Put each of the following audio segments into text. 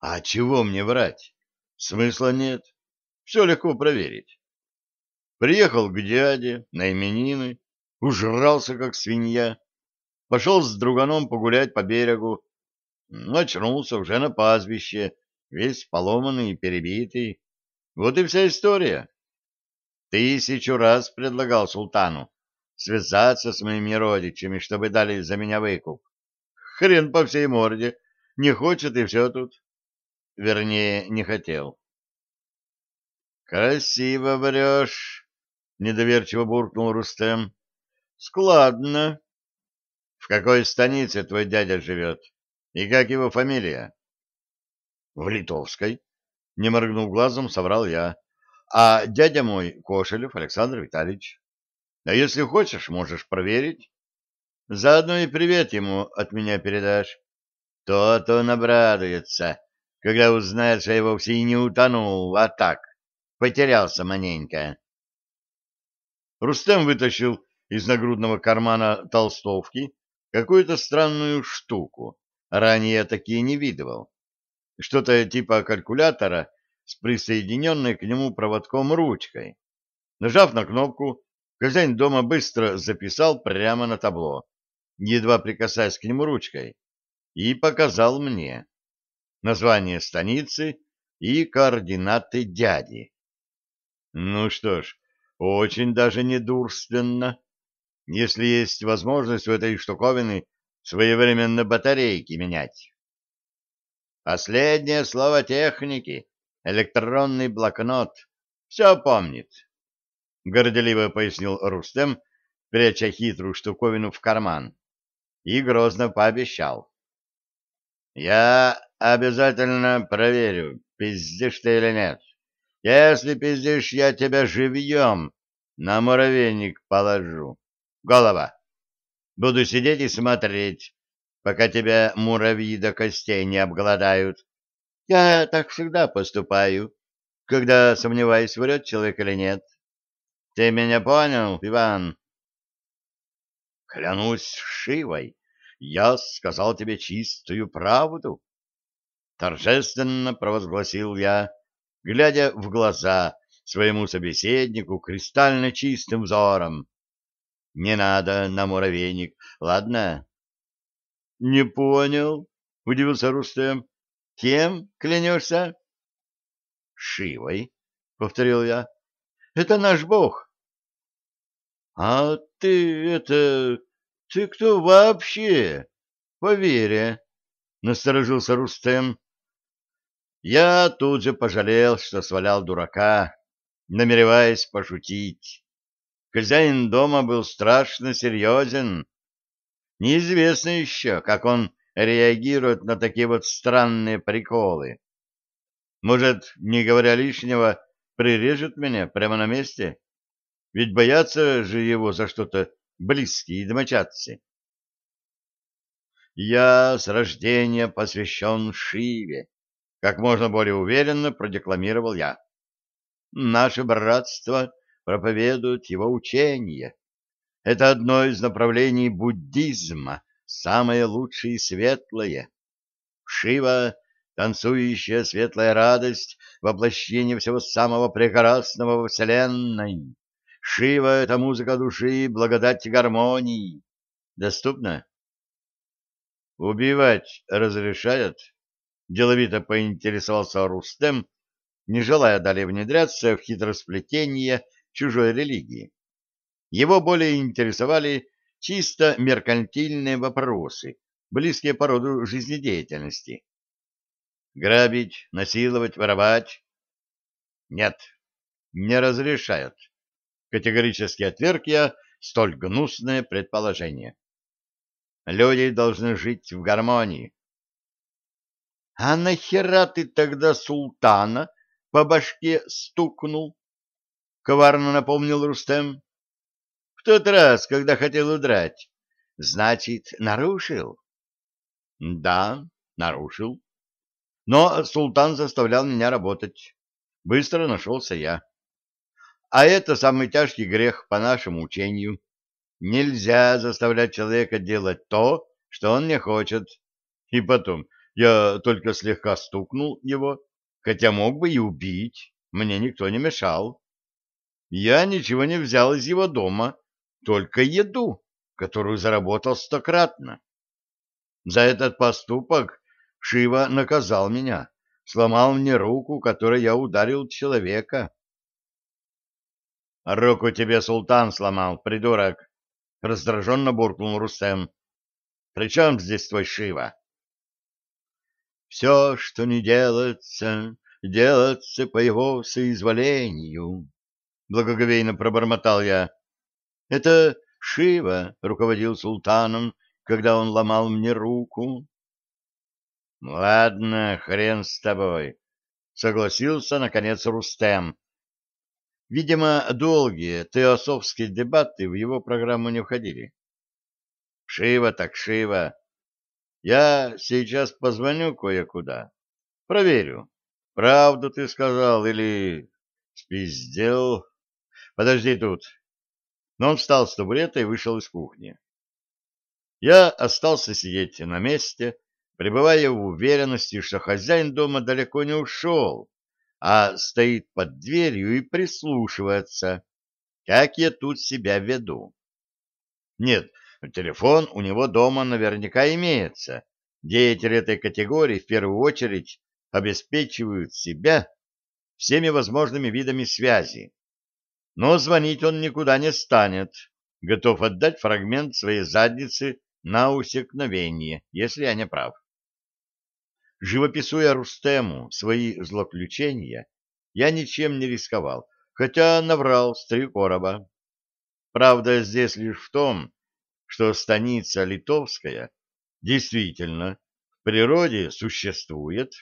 А чего мне врать? Смысла нет. Все легко проверить. Приехал к дяде на именины, ужрался, как свинья, пошел с друганом погулять по берегу, очнулся уже на пастбище, весь поломанный и перебитый. Вот и вся история. Тысячу раз предлагал султану связаться с моими родичами, чтобы дали за меня выкуп. Хрен по всей морде. Не хочет, и все тут. Вернее, не хотел. Красиво врешь, — недоверчиво буркнул Рустем. — Складно. В какой станице твой дядя живет? И как его фамилия? — В Литовской. Не моргнув глазом, соврал я. А дядя мой Кошелев Александр Витальевич. А если хочешь, можешь проверить. Заодно и привет ему от меня передашь. То-то он обрадуется, когда узнает, что я вовсе и не утонул, а так, потерялся маненько. Рустем вытащил из нагрудного кармана толстовки какую-то странную штуку. Ранее я такие не видывал. Что-то типа калькулятора с присоединенной к нему проводком ручкой. Нажав на кнопку, хозяин дома быстро записал прямо на табло, едва прикасаясь к нему ручкой, и показал мне название станицы и координаты дяди. Ну что ж, очень даже недурственно, если есть возможность в этой штуковины своевременно батарейки менять. Последнее слово техники — электронный блокнот. Все помнит. Горделиво пояснил Рустем, пряча хитрую штуковину в карман. И грозно пообещал. Я обязательно проверю, пиздишь ты или нет. Если пиздишь, я тебя живьем на муравейник положу. Голова. Буду сидеть и смотреть, пока тебя муравьи до костей не обгладают. Я так всегда поступаю, когда сомневаюсь, врет человек или нет. Ты меня понял, Иван? Клянусь Шивой, я сказал тебе чистую правду. Торжественно провозгласил я глядя в глаза своему собеседнику кристально чистым взором. «Не надо на муравейник, ладно?» «Не понял», — удивился Рустем. «Кем клянешься?» «Шивой», — повторил я. «Это наш бог». «А ты это... Ты кто вообще? Поверь, насторожился Рустем. Я тут же пожалел, что свалял дурака, намереваясь пошутить. Хозяин дома был страшно серьезен. Неизвестно еще, как он реагирует на такие вот странные приколы. Может, не говоря лишнего, прирежет меня прямо на месте? Ведь боятся же его за что-то близкие домочадцы. Я с рождения посвящен Шиве, как можно более уверенно продекламировал я. Наше братство проповедует его учение. Это одно из направлений буддизма, самое лучшее и светлое. Шива — танцующая светлая радость, воплощение всего самого прекрасного во Вселенной. Шива — это музыка души, благодать гармонии. Доступно? Убивать разрешают? Деловито поинтересовался Рустем, не желая далее внедряться в хитросплетение чужой религии. Его более интересовали чисто меркантильные вопросы, близкие по роду жизнедеятельности. Грабить, насиловать, воровать? Нет, не разрешают. Категорически отверг я столь гнусное предположение. Люди должны жить в гармонии, — А нахера ты тогда султана по башке стукнул? — коварно напомнил Рустем. — В тот раз, когда хотел удрать. Значит, нарушил? — Да, нарушил. Но султан заставлял меня работать. Быстро нашелся я. А это самый тяжкий грех по нашему учению. Нельзя заставлять человека делать то, что он не хочет. И потом, Я только слегка стукнул его, хотя мог бы и убить, мне никто не мешал. Я ничего не взял из его дома, только еду, которую заработал стократно. За этот поступок Шива наказал меня, сломал мне руку, которой я ударил человека. — Руку тебе султан сломал, придурок! — раздраженно буркнул Рустем. — При чем здесь твой Шива? — Все, что не делается, делается по его соизволению, — благоговейно пробормотал я. — Это Шива руководил султаном, когда он ломал мне руку. — Ладно, хрен с тобой, — согласился, наконец, Рустем. Видимо, долгие теософские дебаты в его программу не входили. — Шива так Шива. Я сейчас позвоню кое-куда. Проверю, правду ты сказал или спиздел. Подожди тут. Но он встал с табурета и вышел из кухни. Я остался сидеть на месте, пребывая в уверенности, что хозяин дома далеко не ушел, а стоит под дверью и прислушивается, как я тут себя веду. Нет, телефон у него дома наверняка имеется. Деятели этой категории в первую очередь обеспечивают себя всеми возможными видами связи. Но звонить он никуда не станет, готов отдать фрагмент своей задницы на усекновение, если я не прав. Живописуя Рустему свои злоключения, я ничем не рисковал, хотя наврал с три короба. Правда здесь лишь в том, что станица Литовская действительно в природе существует,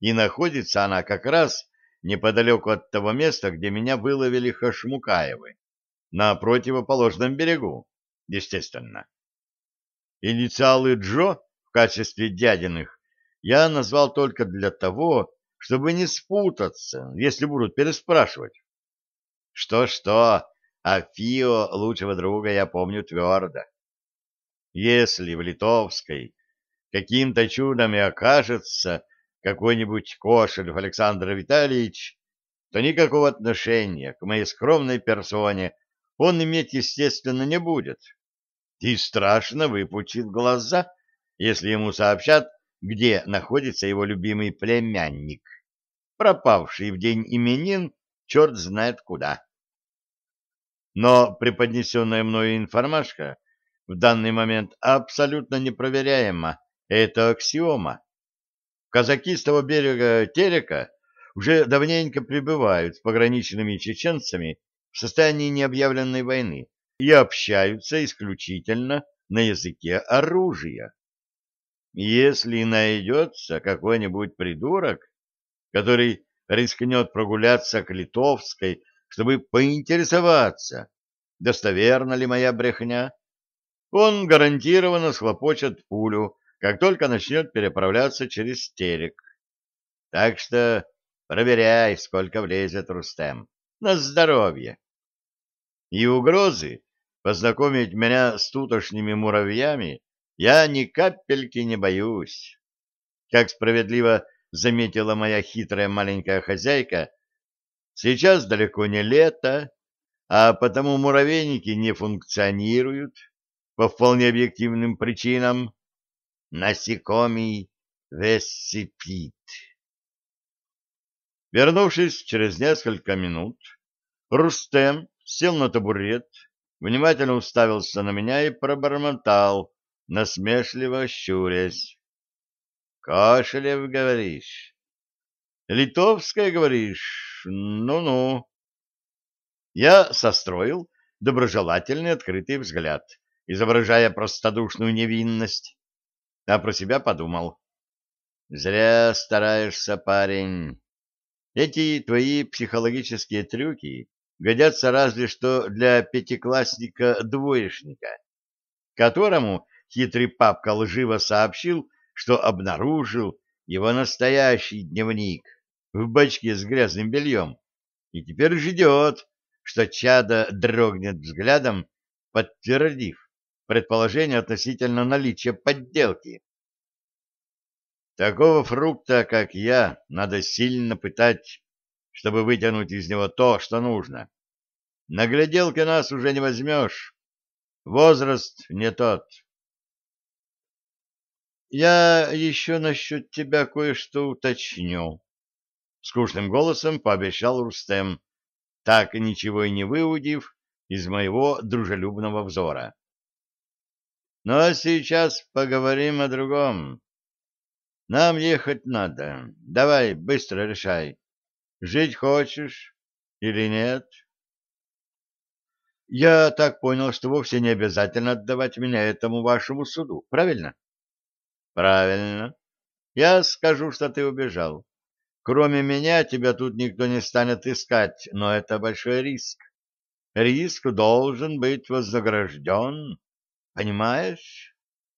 и находится она как раз неподалеку от того места, где меня выловили Хашмукаевы, на противоположном берегу, естественно. Инициалы Джо в качестве дядиных я назвал только для того, чтобы не спутаться, если будут переспрашивать. Что-что, а Фио лучшего друга я помню твердо. Если в Литовской каким-то чудом и окажется какой-нибудь Кошелев Александр Витальевич, то никакого отношения к моей скромной персоне он иметь, естественно, не будет и страшно выпучит глаза, если ему сообщат, где находится его любимый племянник, пропавший в день именин черт знает куда. Но преподнесенная мною информашка в данный момент абсолютно непроверяема. Это аксиома. Казаки с того берега Терека уже давненько пребывают с пограничными чеченцами в состоянии необъявленной войны и общаются исключительно на языке оружия. Если найдется какой-нибудь придурок, который рискнет прогуляться к Литовской, чтобы поинтересоваться, достоверна ли моя брехня, он гарантированно схлопочет пулю, как только начнет переправляться через терек. Так что проверяй, сколько влезет Рустем. На здоровье. И угрозы познакомить меня с тутошними муравьями я ни капельки не боюсь. Как справедливо заметила моя хитрая маленькая хозяйка, сейчас далеко не лето, а потому муравейники не функционируют по вполне объективным причинам. Насекомый весипит. Вернувшись через несколько минут, Рустем сел на табурет, внимательно уставился на меня и пробормотал, насмешливо щурясь. — Кошелев, говоришь? — Литовская, говоришь? Ну-ну. Я состроил доброжелательный открытый взгляд, изображая простодушную невинность, а про себя подумал. — Зря стараешься, парень. Эти твои психологические трюки годятся разве что для пятиклассника-двоечника, которому хитрый папка лживо сообщил, что обнаружил его настоящий дневник в бачке с грязным бельем и теперь ждет, что чада дрогнет взглядом, подтвердив предположение относительно наличия подделки. Такого фрукта, как я, надо сильно пытать, чтобы вытянуть из него то, что нужно. На гляделке нас уже не возьмешь. Возраст не тот. Я еще насчет тебя кое-что уточню. Скучным голосом пообещал Рустем, так ничего и не выудив из моего дружелюбного взора. Ну а сейчас поговорим о другом. Нам ехать надо. Давай, быстро решай. Жить хочешь или нет? Я так понял, что вовсе не обязательно отдавать меня этому вашему суду, правильно? Правильно. Я скажу, что ты убежал. Кроме меня тебя тут никто не станет искать, но это большой риск. Риск должен быть вознагражден, понимаешь?